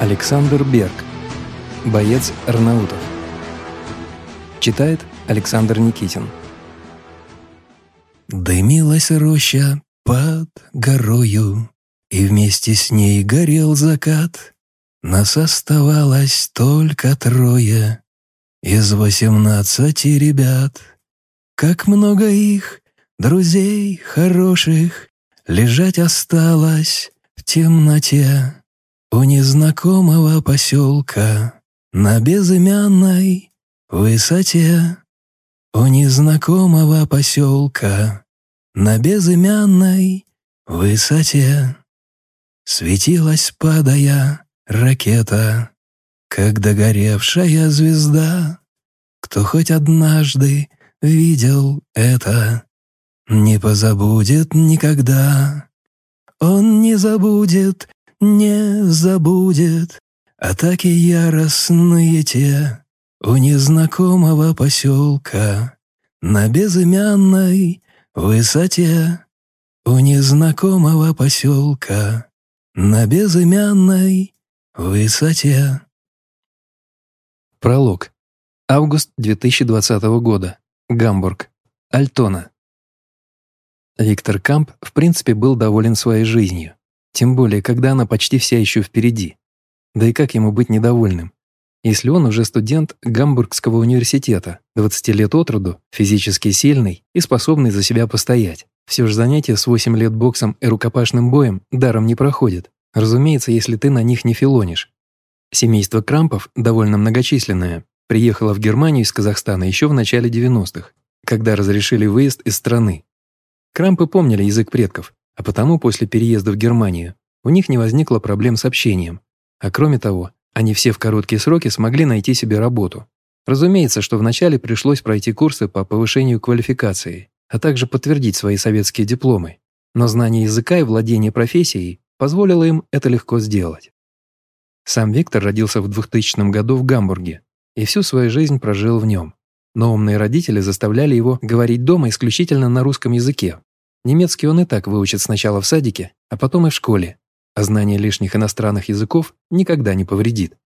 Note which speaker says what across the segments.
Speaker 1: Александр Берг. Боец Арнаутов. Читает Александр Никитин.
Speaker 2: Дымилась роща под горою, И вместе с ней горел закат. Нас оставалось только трое Из восемнадцати ребят. Как много их, друзей хороших, Лежать осталось темноте У незнакомого поселка На безымянной высоте. У незнакомого поселка На безымянной высоте Светилась, падая, ракета, Как догоревшая звезда. Кто хоть однажды видел это, Не позабудет никогда. Он не забудет, не забудет Атаки яростные те У незнакомого поселка На безымянной высоте У незнакомого поселка На безымянной высоте
Speaker 1: Пролог. Август 2020 года. Гамбург. Альтона. Виктор Камп в принципе был доволен своей жизнью. Тем более, когда она почти вся еще впереди. Да и как ему быть недовольным? Если он уже студент Гамбургского университета, 20 лет от роду, физически сильный и способный за себя постоять. Все же занятия с 8 лет боксом и рукопашным боем даром не проходят. Разумеется, если ты на них не филонишь. Семейство Крампов, довольно многочисленное, приехало в Германию из Казахстана еще в начале 90-х, когда разрешили выезд из страны. Крампы помнили язык предков, а потому после переезда в Германию у них не возникло проблем с общением. А кроме того, они все в короткие сроки смогли найти себе работу. Разумеется, что вначале пришлось пройти курсы по повышению квалификации, а также подтвердить свои советские дипломы. Но знание языка и владение профессией позволило им это легко сделать. Сам Виктор родился в 2000 году в Гамбурге и всю свою жизнь прожил в нем. Но умные родители заставляли его говорить дома исключительно на русском языке. Немецкий он и так выучит сначала в садике, а потом и в школе, а знание лишних иностранных языков никогда не повредит.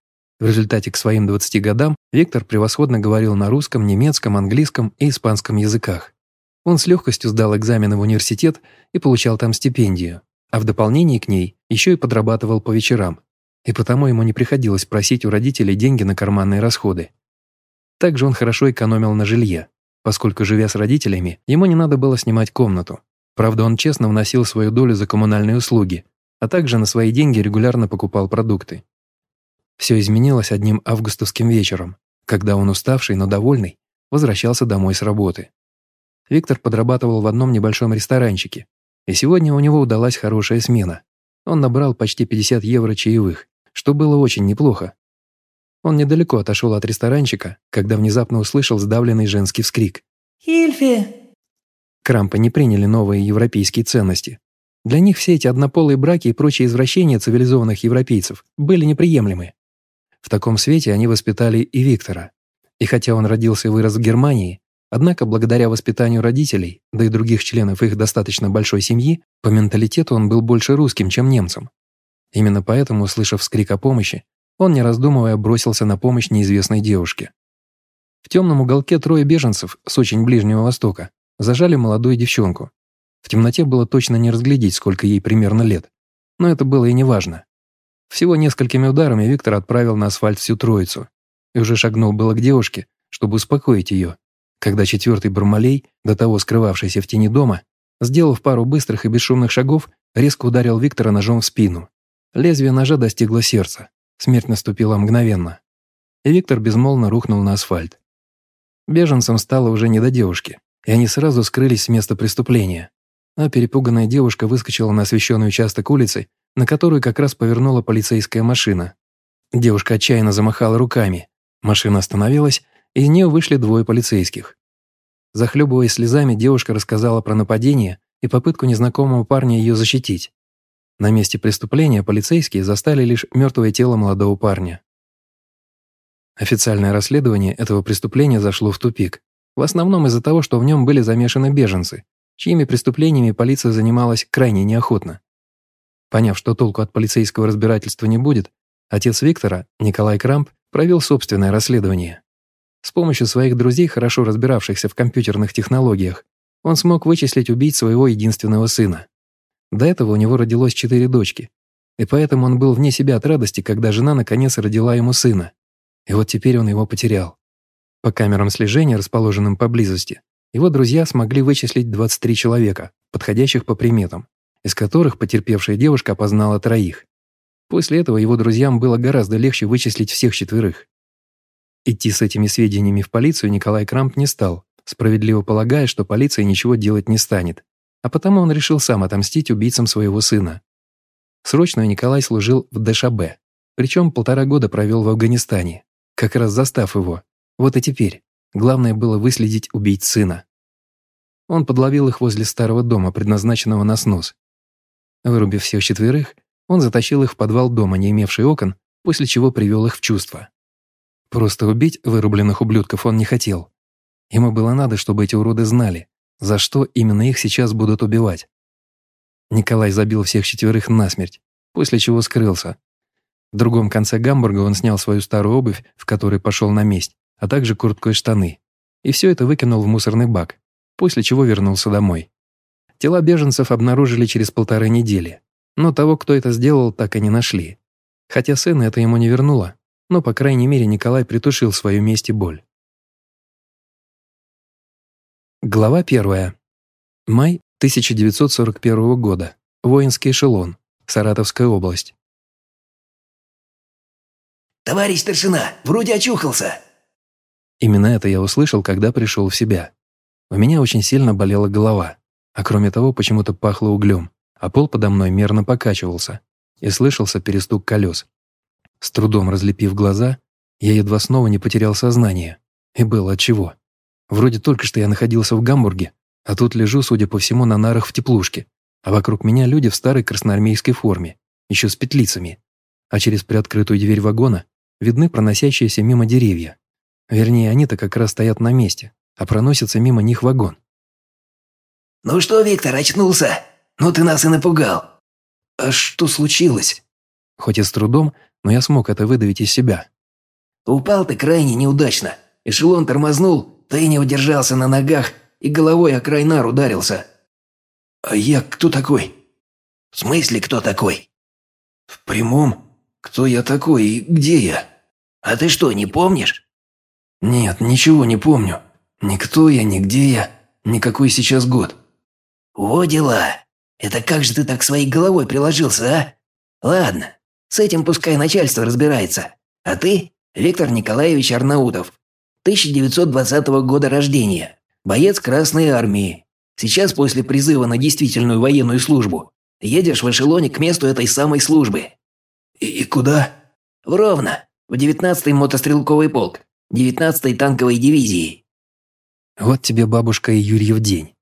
Speaker 1: В результате к своим 20 годам Виктор превосходно говорил на русском, немецком, английском и испанском языках. Он с легкостью сдал экзамены в университет и получал там стипендию, а в дополнение к ней еще и подрабатывал по вечерам, и потому ему не приходилось просить у родителей деньги на карманные расходы. Также он хорошо экономил на жилье, поскольку, живя с родителями, ему не надо было снимать комнату. Правда, он честно вносил свою долю за коммунальные услуги, а также на свои деньги регулярно покупал продукты. Все изменилось одним августовским вечером, когда он, уставший, но довольный, возвращался домой с работы. Виктор подрабатывал в одном небольшом ресторанчике, и сегодня у него удалась хорошая смена. Он набрал почти 50 евро чаевых, что было очень неплохо. Он недалеко отошел от ресторанчика, когда внезапно услышал сдавленный женский вскрик.
Speaker 3: «Хильфе!»
Speaker 1: Крампы не приняли новые европейские ценности. Для них все эти однополые браки и прочие извращения цивилизованных европейцев были неприемлемы. В таком свете они воспитали и Виктора. И хотя он родился и вырос в Германии, однако благодаря воспитанию родителей, да и других членов их достаточно большой семьи, по менталитету он был больше русским, чем немцем. Именно поэтому, услышав вскрик о помощи, он, не раздумывая, бросился на помощь неизвестной девушке. В темном уголке трое беженцев с очень ближнего востока зажали молодую девчонку. В темноте было точно не разглядеть, сколько ей примерно лет. Но это было и не важно. Всего несколькими ударами Виктор отправил на асфальт всю троицу и уже шагнул было к девушке, чтобы успокоить ее, когда четвертый Бармалей, до того скрывавшийся в тени дома, сделав пару быстрых и бесшумных шагов, резко ударил Виктора ножом в спину. Лезвие ножа достигло сердца. Смерть наступила мгновенно. И Виктор безмолвно рухнул на асфальт. Беженцам стало уже не до девушки, и они сразу скрылись с места преступления. А перепуганная девушка выскочила на освещенный участок улицы, на которую как раз повернула полицейская машина. Девушка отчаянно замахала руками. Машина остановилась, и из нее вышли двое полицейских. Захлебываясь слезами, девушка рассказала про нападение и попытку незнакомого парня ее защитить. На месте преступления полицейские застали лишь мертвое тело молодого парня. Официальное расследование этого преступления зашло в тупик. В основном из-за того, что в нем были замешаны беженцы, чьими преступлениями полиция занималась крайне неохотно. Поняв, что толку от полицейского разбирательства не будет, отец Виктора, Николай Крамп, провел собственное расследование. С помощью своих друзей, хорошо разбиравшихся в компьютерных технологиях, он смог вычислить убийц своего единственного сына. До этого у него родилось четыре дочки, и поэтому он был вне себя от радости, когда жена наконец родила ему сына. И вот теперь он его потерял. По камерам слежения, расположенным поблизости, его друзья смогли вычислить 23 человека, подходящих по приметам, из которых потерпевшая девушка опознала троих. После этого его друзьям было гораздо легче вычислить всех четверых. Идти с этими сведениями в полицию Николай Крамп не стал, справедливо полагая, что полиция ничего делать не станет, а потому он решил сам отомстить убийцам своего сына. Срочно Николай служил в ДШБ, причем полтора года провел в Афганистане, как раз застав его. Вот и теперь. Главное было выследить убийц сына. Он подловил их возле старого дома, предназначенного на снос. Вырубив всех четверых, он затащил их в подвал дома, не имевший окон, после чего привел их в чувство. Просто убить вырубленных ублюдков он не хотел. Ему было надо, чтобы эти уроды знали, за что именно их сейчас будут убивать. Николай забил всех четверых насмерть, после чего скрылся. В другом конце Гамбурга он снял свою старую обувь, в которой пошел на месть, а также куртку и штаны. И все это выкинул в мусорный бак, после чего вернулся домой. Тела беженцев обнаружили через полторы недели, но того, кто это сделал, так и не нашли. Хотя сына это ему не вернуло, но, по крайней мере, Николай притушил свою месть и боль. Глава первая. Май 1941 года. Воинский эшелон. Саратовская область.
Speaker 3: «Товарищ старшина, вроде очухался!»
Speaker 1: Именно это я услышал, когда пришел в себя. У меня очень сильно болела голова, а кроме того почему-то пахло углем, а пол подо мной мерно покачивался, и слышался перестук колес. С трудом разлепив глаза, я едва снова не потерял сознание. И было отчего. Вроде только что я находился в Гамбурге, а тут лежу, судя по всему, на нарах в теплушке, а вокруг меня люди в старой красноармейской форме, еще с петлицами, а через приоткрытую дверь вагона видны проносящиеся мимо деревья. Вернее, они-то как раз стоят на месте, а проносится мимо них вагон.
Speaker 3: «Ну что, Виктор, очнулся? Ну ты нас и напугал!»
Speaker 1: «А что случилось?» Хоть и с трудом, но я смог это выдавить из себя.
Speaker 3: «Упал ты крайне неудачно. Эшелон тормознул, ты не удержался на ногах и головой о край нар ударился.
Speaker 2: А я кто такой?
Speaker 3: В смысле, кто такой?
Speaker 2: В прямом? Кто я такой и где я?
Speaker 3: А ты что, не помнишь?
Speaker 2: Нет, ничего не помню. Никто я, нигде я, никакой сейчас год.
Speaker 3: О, дела. Это как же ты так своей головой приложился, а? Ладно, с этим пускай начальство разбирается. А ты, Виктор Николаевич Арнаутов, 1920 года рождения. Боец Красной Армии. Сейчас после призыва на действительную военную службу едешь в эшелоне к месту этой самой службы.
Speaker 2: И, и куда?
Speaker 3: В Ровно, в 19-й мотострелковый полк, 19-й танковой дивизии.
Speaker 1: Вот тебе бабушка и Юрьев день.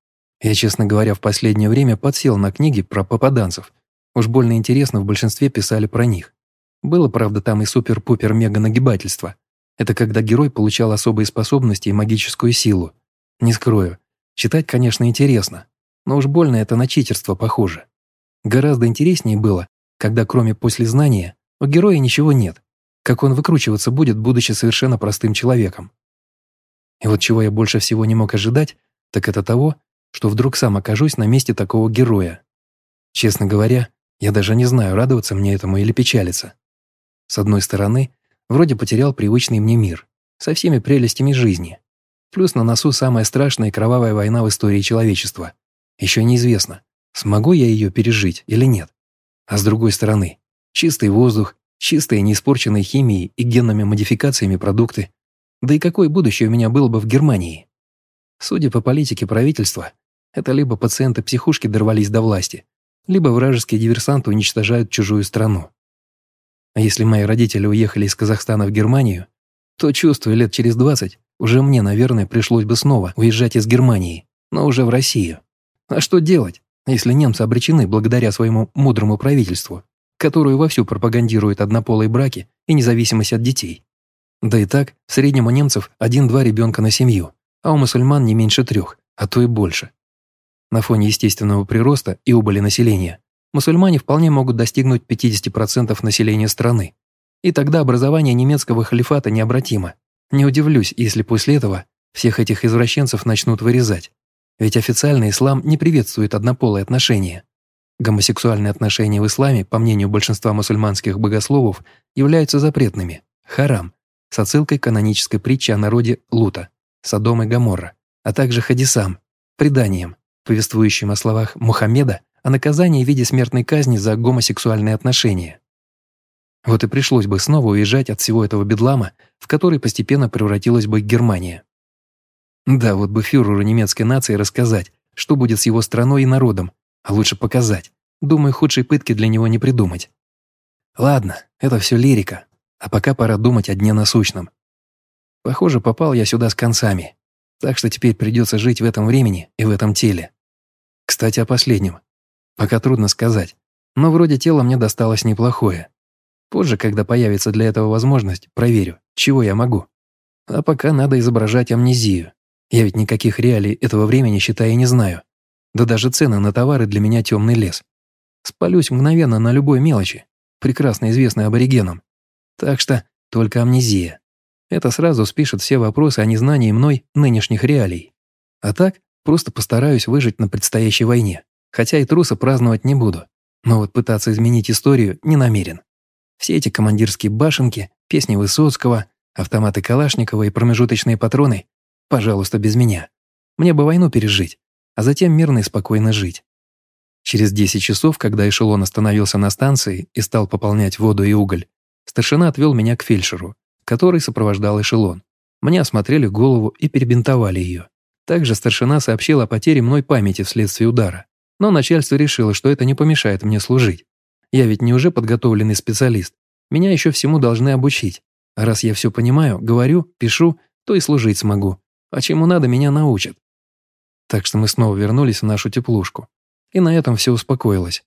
Speaker 1: Я, честно говоря, в последнее время подсел на книги про попаданцев. Уж больно интересно в большинстве писали про них. Было, правда, там и супер-пупер-мега-нагибательство. Это когда герой получал особые способности и магическую силу, не скрою, читать, конечно, интересно, но уж больно это на читерство похоже. Гораздо интереснее было, когда кроме послезнания у героя ничего нет, как он выкручиваться будет, будучи совершенно простым человеком. И вот чего я больше всего не мог ожидать, так это того, что вдруг сам окажусь на месте такого героя. Честно говоря, я даже не знаю, радоваться мне этому или печалиться. С одной стороны, вроде потерял привычный мне мир, со всеми прелестями жизни. Плюс на носу самая страшная кровавая война в истории человечества. Еще неизвестно, смогу я ее пережить или нет. А с другой стороны, чистый воздух, чистые, неиспорченные химией и генными модификациями продукты. Да и какое будущее у меня было бы в Германии? Судя по политике правительства, это либо пациенты психушки дорвались до власти, либо вражеские диверсанты уничтожают чужую страну. А если мои родители уехали из Казахстана в Германию, то чувствую лет через 20 уже мне, наверное, пришлось бы снова уезжать из Германии, но уже в Россию. А что делать, если немцы обречены благодаря своему мудрому правительству, которое вовсю пропагандирует однополые браки и независимость от детей? Да и так, в среднем у немцев один-два ребенка на семью, а у мусульман не меньше трех, а то и больше. На фоне естественного прироста и убыли населения мусульмане вполне могут достигнуть 50% населения страны. И тогда образование немецкого халифата необратимо. Не удивлюсь, если после этого всех этих извращенцев начнут вырезать. Ведь официальный ислам не приветствует однополые отношения. Гомосексуальные отношения в исламе, по мнению большинства мусульманских богословов, являются запретными, харам, с отсылкой к канонической притче о народе Лута, Содом и Гоморра, а также хадисам, преданием, повествующим о словах Мухаммеда о наказании в виде смертной казни за гомосексуальные отношения. Вот и пришлось бы снова уезжать от всего этого бедлама, в который постепенно превратилась бы Германия. Да, вот бы фюреру немецкой нации рассказать, что будет с его страной и народом, а лучше показать. Думаю, худшей пытки для него не придумать. Ладно, это все лирика, а пока пора думать о дне насущном. Похоже, попал я сюда с концами, так что теперь придется жить в этом времени и в этом теле. Кстати, о последнем. Пока трудно сказать, но вроде тело мне досталось неплохое. Позже, когда появится для этого возможность, проверю, чего я могу. А пока надо изображать амнезию. Я ведь никаких реалий этого времени, считая, не знаю. Да даже цены на товары для меня темный лес. Спалюсь мгновенно на любой мелочи, прекрасно известной аборигенам. Так что только амнезия. Это сразу спишет все вопросы о незнании мной нынешних реалий. А так, просто постараюсь выжить на предстоящей войне. Хотя и труса праздновать не буду. Но вот пытаться изменить историю не намерен. Все эти командирские башенки, песни Высоцкого, автоматы Калашникова и промежуточные патроны Пожалуйста, без меня. Мне бы войну пережить, а затем мирно и спокойно жить. Через 10 часов, когда эшелон остановился на станции и стал пополнять воду и уголь, старшина отвел меня к фельдшеру, который сопровождал эшелон. Мне осмотрели голову и перебинтовали ее. Также старшина сообщил о потере мной памяти вследствие удара. Но начальство решило, что это не помешает мне служить. Я ведь не уже подготовленный специалист. Меня еще всему должны обучить. А раз я все понимаю, говорю, пишу, то и служить смогу. А чему надо, меня научат. Так что мы снова вернулись в нашу теплушку. И на этом все успокоилось.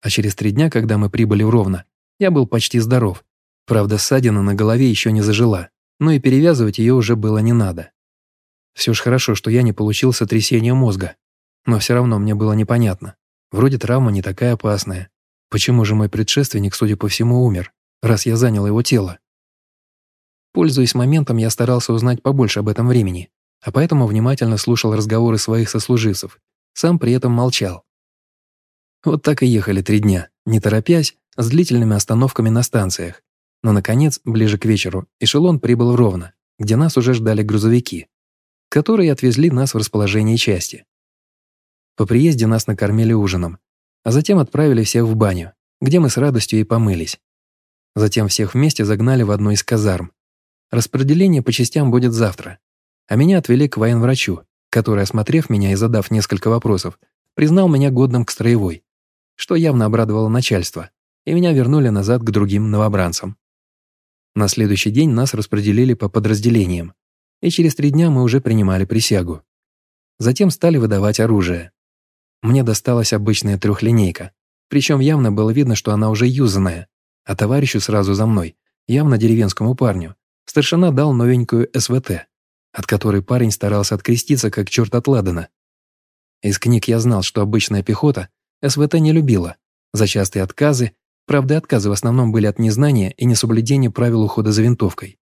Speaker 1: А через три дня, когда мы прибыли в Ровно, я был почти здоров. Правда, ссадина на голове еще не зажила, но и перевязывать ее уже было не надо. Все ж хорошо, что я не получил сотрясения мозга. Но все равно мне было непонятно. Вроде травма не такая опасная. Почему же мой предшественник, судя по всему, умер, раз я занял его тело? Пользуясь моментом, я старался узнать побольше об этом времени а поэтому внимательно слушал разговоры своих сослуживцев, сам при этом молчал. Вот так и ехали три дня, не торопясь, с длительными остановками на станциях. Но, наконец, ближе к вечеру, эшелон прибыл ровно, где нас уже ждали грузовики, которые отвезли нас в расположение части. По приезде нас накормили ужином, а затем отправили всех в баню, где мы с радостью и помылись. Затем всех вместе загнали в одну из казарм. Распределение по частям будет завтра, а меня отвели к военврачу, который, осмотрев меня и задав несколько вопросов, признал меня годным к строевой, что явно обрадовало начальство, и меня вернули назад к другим новобранцам. На следующий день нас распределили по подразделениям, и через три дня мы уже принимали присягу. Затем стали выдавать оружие. Мне досталась обычная трехлинейка, причем явно было видно, что она уже юзанная, а товарищу сразу за мной, явно деревенскому парню, старшина дал новенькую СВТ от которой парень старался откреститься, как черт от Ладана. Из книг я знал, что обычная пехота СВТ не любила, за частые отказы, правда отказы в основном были от незнания и несоблюдения правил ухода за винтовкой.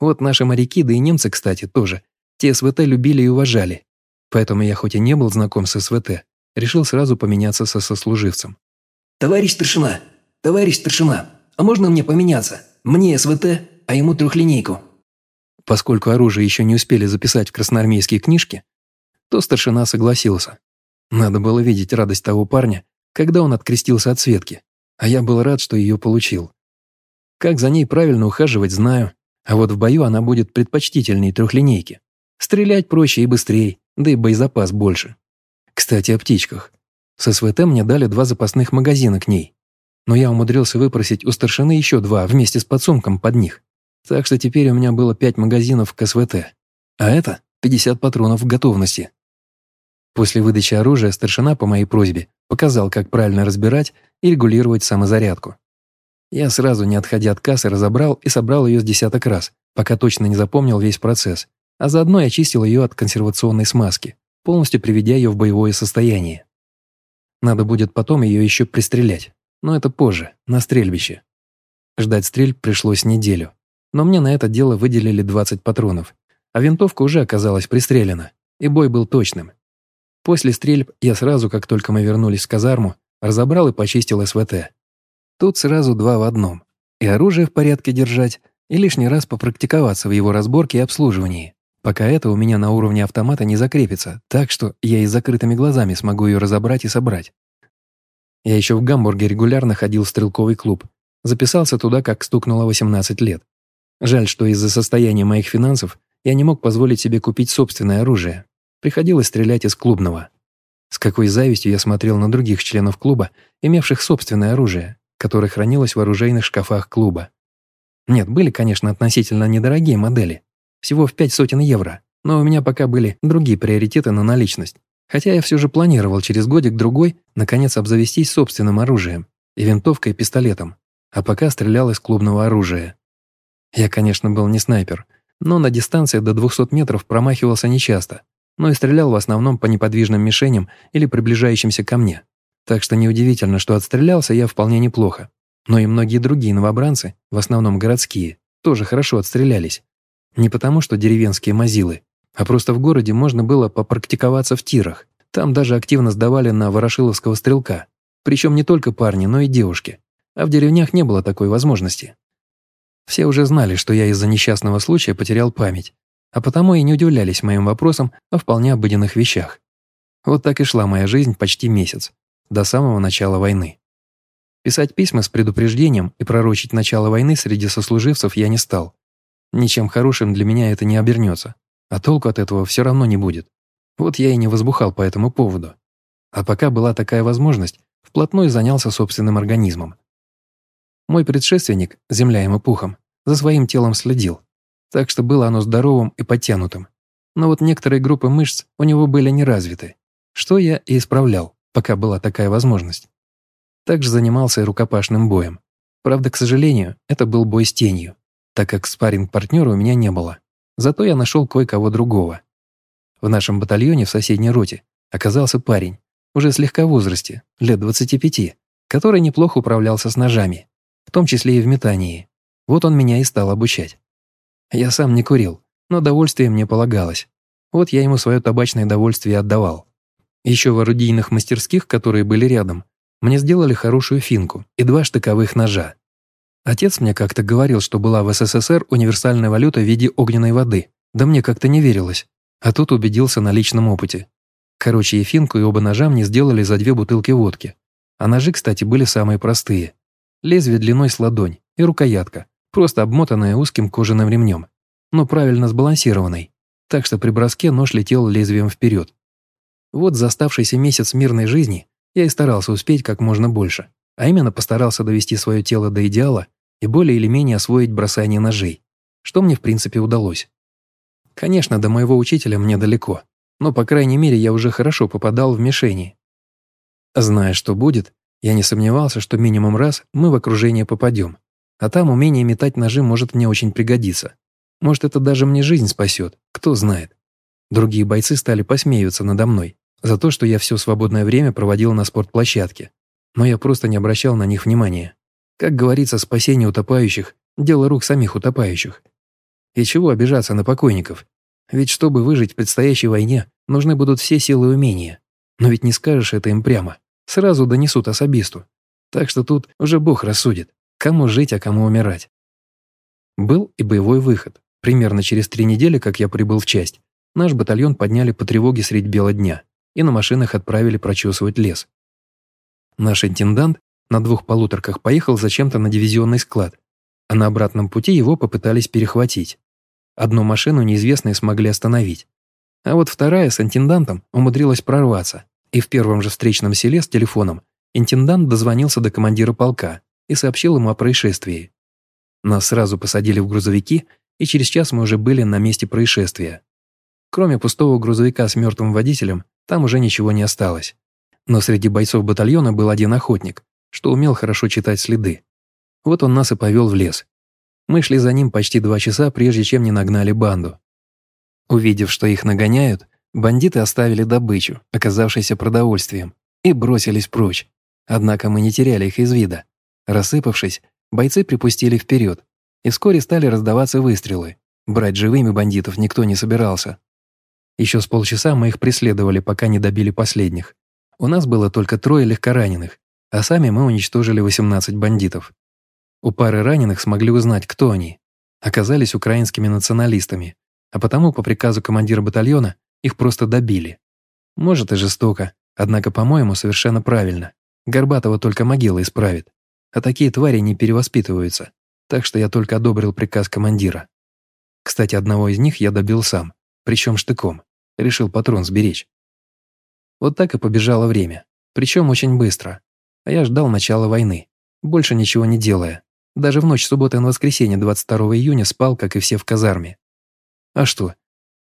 Speaker 1: Вот наши моряки, да и немцы, кстати, тоже, те СВТ любили и уважали. Поэтому я хоть и не был знаком с СВТ, решил сразу поменяться со сослуживцем.
Speaker 3: «Товарищ старшина! Товарищ старшина! А можно мне поменяться? Мне СВТ, а ему трехлинейку?»
Speaker 1: Поскольку оружие еще не успели записать в красноармейские книжки, то старшина согласился. Надо было видеть радость того парня, когда он открестился от Светки, а я был рад, что ее получил. Как за ней правильно ухаживать, знаю, а вот в бою она будет предпочтительнее трехлинейки. Стрелять проще и быстрее, да и боезапас больше. Кстати, о птичках. С СВТ мне дали два запасных магазина к ней, но я умудрился выпросить у старшины еще два вместе с подсумком под них. Так что теперь у меня было 5 магазинов к СВТ, а это 50 патронов в готовности. После выдачи оружия старшина по моей просьбе показал, как правильно разбирать и регулировать самозарядку. Я сразу, не отходя от кассы, разобрал и собрал ее с десяток раз, пока точно не запомнил весь процесс, а заодно я очистил ее от консервационной смазки, полностью приведя ее в боевое состояние. Надо будет потом ее еще пристрелять. Но это позже, на стрельбище. Ждать стрельб пришлось неделю. Но мне на это дело выделили 20 патронов. А винтовка уже оказалась пристрелена. И бой был точным. После стрельб я сразу, как только мы вернулись в казарму, разобрал и почистил СВТ. Тут сразу два в одном. И оружие в порядке держать, и лишний раз попрактиковаться в его разборке и обслуживании, пока это у меня на уровне автомата не закрепится, так что я и с закрытыми глазами смогу ее разобрать и собрать. Я еще в Гамбурге регулярно ходил в стрелковый клуб. Записался туда, как стукнуло 18 лет. Жаль, что из-за состояния моих финансов я не мог позволить себе купить собственное оружие. Приходилось стрелять из клубного. С какой завистью я смотрел на других членов клуба, имевших собственное оружие, которое хранилось в оружейных шкафах клуба. Нет, были, конечно, относительно недорогие модели. Всего в пять сотен евро. Но у меня пока были другие приоритеты на наличность. Хотя я все же планировал через годик-другой наконец обзавестись собственным оружием. И винтовкой, и пистолетом. А пока стрелял из клубного оружия. Я, конечно, был не снайпер, но на дистанции до 200 метров промахивался нечасто, но и стрелял в основном по неподвижным мишеням или приближающимся ко мне. Так что неудивительно, что отстрелялся я вполне неплохо. Но и многие другие новобранцы, в основном городские, тоже хорошо отстрелялись. Не потому, что деревенские мазилы, а просто в городе можно было попрактиковаться в тирах. Там даже активно сдавали на ворошиловского стрелка. Причем не только парни, но и девушки. А в деревнях не было такой возможности. Все уже знали, что я из-за несчастного случая потерял память, а потому и не удивлялись моим вопросам о вполне обыденных вещах. Вот так и шла моя жизнь почти месяц, до самого начала войны. Писать письма с предупреждением и пророчить начало войны среди сослуживцев я не стал. Ничем хорошим для меня это не обернется, а толку от этого все равно не будет. Вот я и не возбухал по этому поводу. А пока была такая возможность, вплотную занялся собственным организмом. Мой предшественник, земля ему пухом, за своим телом следил, так что было оно здоровым и подтянутым. Но вот некоторые группы мышц у него были не развиты, что я и исправлял, пока была такая возможность. Также занимался и рукопашным боем. Правда, к сожалению, это был бой с тенью, так как спарринг-партнера у меня не было. Зато я нашел кое-кого другого. В нашем батальоне в соседней роте оказался парень, уже слегка в возрасте, лет 25, который неплохо управлялся с ножами, в том числе и в метании. Вот он меня и стал обучать. Я сам не курил, но довольствие мне полагалось. Вот я ему свое табачное довольствие отдавал. Еще в орудийных мастерских, которые были рядом, мне сделали хорошую финку и два штыковых ножа. Отец мне как-то говорил, что была в СССР универсальная валюта в виде огненной воды. Да мне как-то не верилось. А тут убедился на личном опыте. Короче, и финку, и оба ножа мне сделали за две бутылки водки. А ножи, кстати, были самые простые. Лезвие длиной с ладонь и рукоятка, просто обмотанная узким кожаным ремнем, но правильно сбалансированной. Так что при броске нож летел лезвием вперед. Вот за оставшийся месяц мирной жизни я и старался успеть как можно больше, а именно постарался довести свое тело до идеала и более или менее освоить бросание ножей, что мне в принципе удалось. Конечно, до моего учителя мне далеко, но, по крайней мере, я уже хорошо попадал в мишени. Зная, что будет, я не сомневался, что минимум раз мы в окружение попадем, а там умение метать ножи может мне очень пригодиться. Может, это даже мне жизнь спасет, кто знает. Другие бойцы стали посмеиваться надо мной, за то, что я все свободное время проводил на спортплощадке. Но я просто не обращал на них внимания. Как говорится, спасение утопающих – дело рук самих утопающих. И чего обижаться на покойников? Ведь чтобы выжить в предстоящей войне, нужны будут все силы и умения. Но ведь не скажешь это им прямо. Сразу донесут особисту. Так что тут уже Бог рассудит, кому жить, а кому умирать. Был и боевой выход. Примерно через три недели, как я прибыл в часть, наш батальон подняли по тревоге средь бела дня и на машинах отправили прочесывать лес. Наш интендант на двух полуторках поехал зачем-то на дивизионный склад, а на обратном пути его попытались перехватить. Одну машину неизвестные смогли остановить. А вот вторая с интендантом умудрилась прорваться, и в первом же встречном селе с телефоном интендант дозвонился до командира полка и сообщил ему о происшествии. Нас сразу посадили в грузовики, и через час мы уже были на месте происшествия. Кроме пустого грузовика с мертвым водителем, там уже ничего не осталось. Но среди бойцов батальона был один охотник, что умел хорошо читать следы. Вот он нас и повел в лес. Мы шли за ним почти два часа, прежде чем не нагнали банду. Увидев, что их нагоняют, бандиты оставили добычу, оказавшейся продовольствием, и бросились прочь. Однако мы не теряли их из вида. Рассыпавшись, бойцы припустили вперед, и вскоре стали раздаваться выстрелы. Брать живыми бандитов никто не собирался. Еще с полчаса мы их преследовали, пока не добили последних. У нас было только трое легкораненых, а сами мы уничтожили 18 бандитов. У пары раненых смогли узнать, кто они. Оказались украинскими националистами, а потому по приказу командира батальона их просто добили. Может и жестоко, однако, по-моему, совершенно правильно. Горбатого только могила исправит. А такие твари не перевоспитываются, так что я только одобрил приказ командира. Кстати, одного из них я добил сам, причем штыком. Решил патрон сберечь. Вот так и побежало время, причем очень быстро. А я ждал начала войны, больше ничего не делая. Даже в ночь субботы на воскресенье 22 июня спал, как и все в казарме. А что?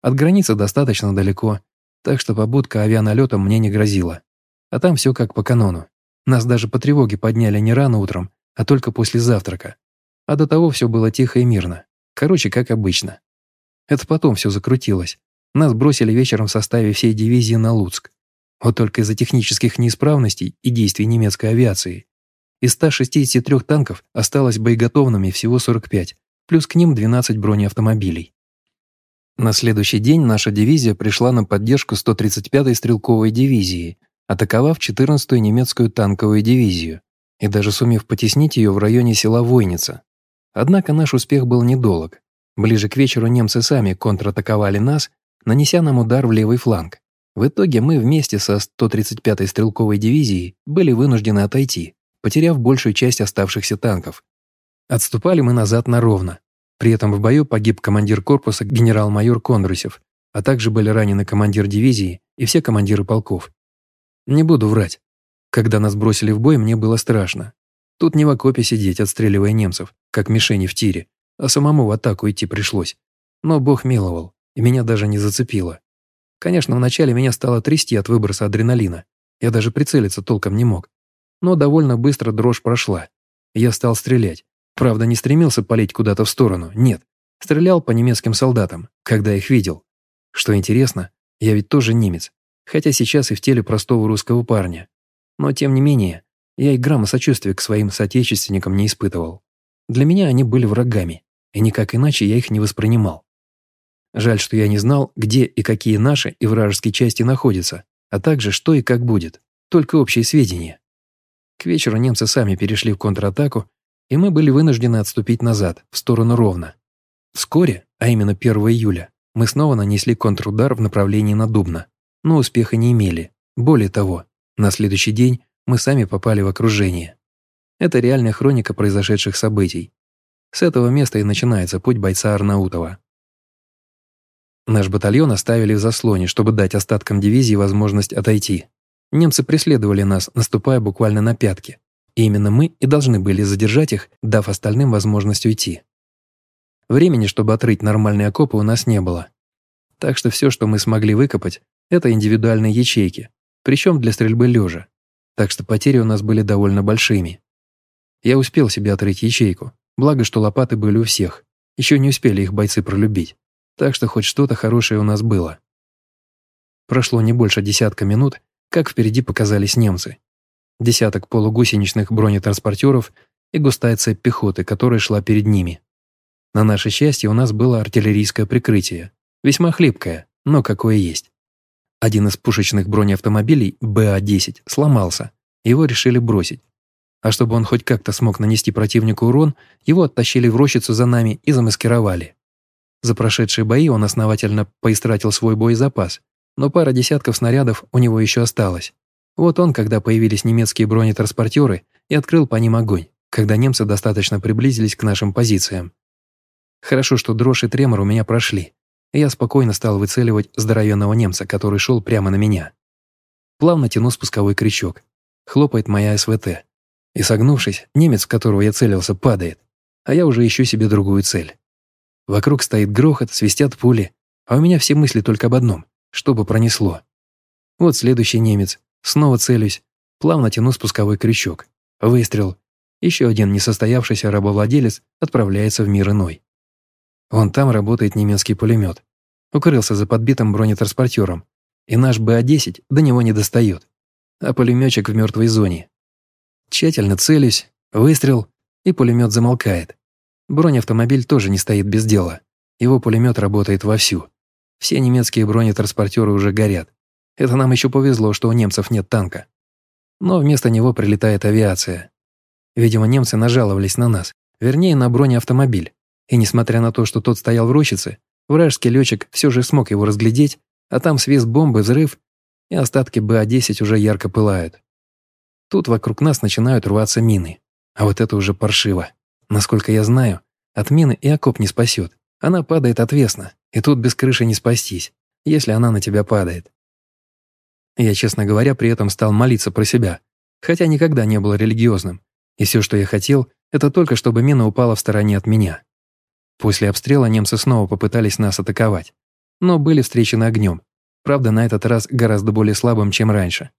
Speaker 1: От границы достаточно далеко, так что побудка авианалетом мне не грозила. А там все как по канону. Нас даже по тревоге подняли не рано утром, а только после завтрака. А до того все было тихо и мирно. Короче, как обычно. Это потом все закрутилось. Нас бросили вечером в составе всей дивизии на Луцк. Вот только из-за технических неисправностей и действий немецкой авиации. Из 163 танков осталось боеготовными всего 45, плюс к ним 12 бронеавтомобилей. На следующий день наша дивизия пришла на поддержку 135-й стрелковой дивизии, атаковав 14-ю немецкую танковую дивизию и даже сумев потеснить ее в районе села Войница. Однако наш успех был недолг. Ближе к вечеру немцы сами контратаковали нас, нанеся нам удар в левый фланг. В итоге мы вместе со 135-й стрелковой дивизией были вынуждены отойти, потеряв большую часть оставшихся танков. Отступали мы назад на ровно, при этом в бою погиб командир корпуса генерал-майор Кондрусев, а также были ранены командир дивизии и все командиры полков. Не буду врать. Когда нас бросили в бой, мне было страшно. Тут не в окопе сидеть, отстреливая немцев, как мишени в тире, а самому в атаку идти пришлось. Но Бог миловал, и меня даже не зацепило. Конечно, вначале меня стало трясти от выброса адреналина. Я даже прицелиться толком не мог. Но довольно быстро дрожь прошла. Я стал стрелять. Правда, не стремился палить куда-то в сторону, нет. Стрелял по немецким солдатам, когда их видел. Что интересно, я ведь тоже немец, хотя сейчас и в теле простого русского парня. Но тем не менее, я и грамма сочувствия к своим соотечественникам не испытывал. Для меня они были врагами, и никак иначе я их не воспринимал. Жаль, что я не знал, где и какие наши и вражеские части находятся, а также что и как будет, только общие сведения. К вечеру немцы сами перешли в контратаку и мы были вынуждены отступить назад, в сторону Ровно. Вскоре, а именно 1 июля, мы снова нанесли контрудар в направлении на Дубно, но успеха не имели. Более того, на следующий день мы сами попали в окружение. Это реальная хроника произошедших событий. С этого места и начинается путь бойца Арнаутова. Наш батальон оставили в заслоне, чтобы дать остаткам дивизии возможность отойти. Немцы преследовали нас, наступая буквально на пятки. И именно мы и должны были задержать их, дав остальным возможность уйти. Времени, чтобы отрыть нормальные окопы, у нас не было. Так что все, что мы смогли выкопать, это индивидуальные ячейки, причем для стрельбы лежа. Так что потери у нас были довольно большими. Я успел себе отрыть ячейку, благо, что лопаты были у всех. Еще не успели их бойцы пролюбить. Так что хоть что-то хорошее у нас было. Прошло не больше десятка минут, как впереди показались немцы десяток полугусеничных бронетранспортеров и густая цепь пехоты, которая шла перед ними. На наше счастье у нас было артиллерийское прикрытие, весьма хлипкое, но какое есть. Один из пушечных бронеавтомобилей, БА-10, сломался, его решили бросить. А чтобы он хоть как-то смог нанести противнику урон, его оттащили в рощицу за нами и замаскировали. За прошедшие бои он основательно поистратил свой боезапас, но пара десятков снарядов у него еще осталось. Вот он, когда появились немецкие бронетранспортеры, и открыл по ним огонь, когда немцы достаточно приблизились к нашим позициям. Хорошо, что дрожь и тремор у меня прошли, я спокойно стал выцеливать здоровенного немца, который шел прямо на меня. Плавно тяну спусковой крючок. Хлопает моя СВТ. И согнувшись, немец, в которого я целился, падает, а я уже ищу себе другую цель. Вокруг стоит грохот, свистят пули, а у меня все мысли только об одном, чтобы пронесло. Вот следующий немец, Снова целюсь. Плавно тяну спусковой крючок. Выстрел. Еще один несостоявшийся рабовладелец отправляется в мир иной. Вон там работает немецкий пулемет. Укрылся за подбитым бронетранспортером. И наш БА-10 до него не достает. а пулеметчик в мертвой зоне. Тщательно целюсь, выстрел, и пулемет замолкает. Бронеавтомобиль тоже не стоит без дела. Его пулемет работает вовсю. Все немецкие бронетранспортеры уже горят. Это нам еще повезло, что у немцев нет танка. Но вместо него прилетает авиация. Видимо, немцы нажаловались на нас, вернее, на бронеавтомобиль. И несмотря на то, что тот стоял в рощице, вражеский летчик все же смог его разглядеть, а там свист бомбы, взрыв, и остатки БА-10 уже ярко пылают. Тут вокруг нас начинают рваться мины. А вот это уже паршиво. Насколько я знаю, от мины и окоп не спасет. Она падает отвесно, и тут без крыши не спастись, если она на тебя падает. Я, честно говоря, при этом стал молиться про себя, хотя никогда не был религиозным, и все, что я хотел, это только чтобы мина упала в стороне от меня. После обстрела немцы снова попытались нас атаковать, но были встречены огнем, правда, на этот раз гораздо более слабым, чем раньше.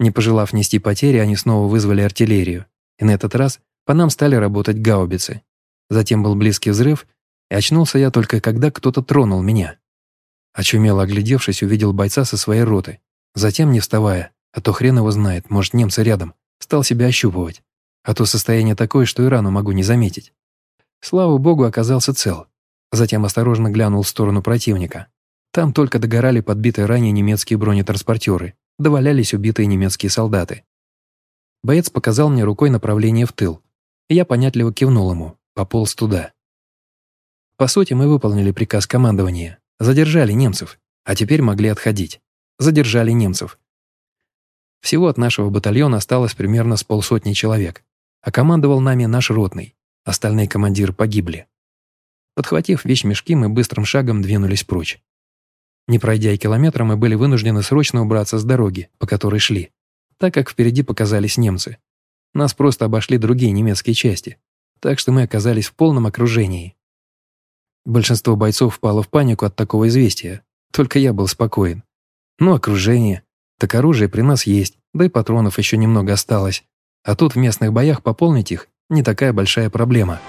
Speaker 1: Не пожелав нести потери, они снова вызвали артиллерию, и на этот раз по нам стали работать гаубицы. Затем был близкий взрыв, и очнулся я только когда кто-то тронул меня. Очумело оглядевшись, увидел бойца со своей роты. Затем, не вставая, а то хрен его знает, может, немцы рядом, стал себя ощупывать. А то состояние такое, что и рану могу не заметить. Слава богу, оказался цел. Затем осторожно глянул в сторону противника. Там только догорали подбитые ранее немецкие бронетранспортеры, довалялись убитые немецкие солдаты. Боец показал мне рукой направление в тыл. Я понятливо кивнул ему, пополз туда. По сути, мы выполнили приказ командования. Задержали немцев, а теперь могли отходить. Задержали немцев. Всего от нашего батальона осталось примерно с полсотни человек, а командовал нами наш ротный. Остальные командиры погибли. Подхватив вещмешки, мы быстрым шагом двинулись прочь. Не пройдя и километра, мы были вынуждены срочно убраться с дороги, по которой шли так как впереди показались немцы. Нас просто обошли другие немецкие части, так что мы оказались в полном окружении. Большинство бойцов впало в панику от такого известия, только я был спокоен. Ну, окружение. Так оружие при нас есть, да и патронов еще немного осталось. А тут в местных боях пополнить их не такая большая проблема.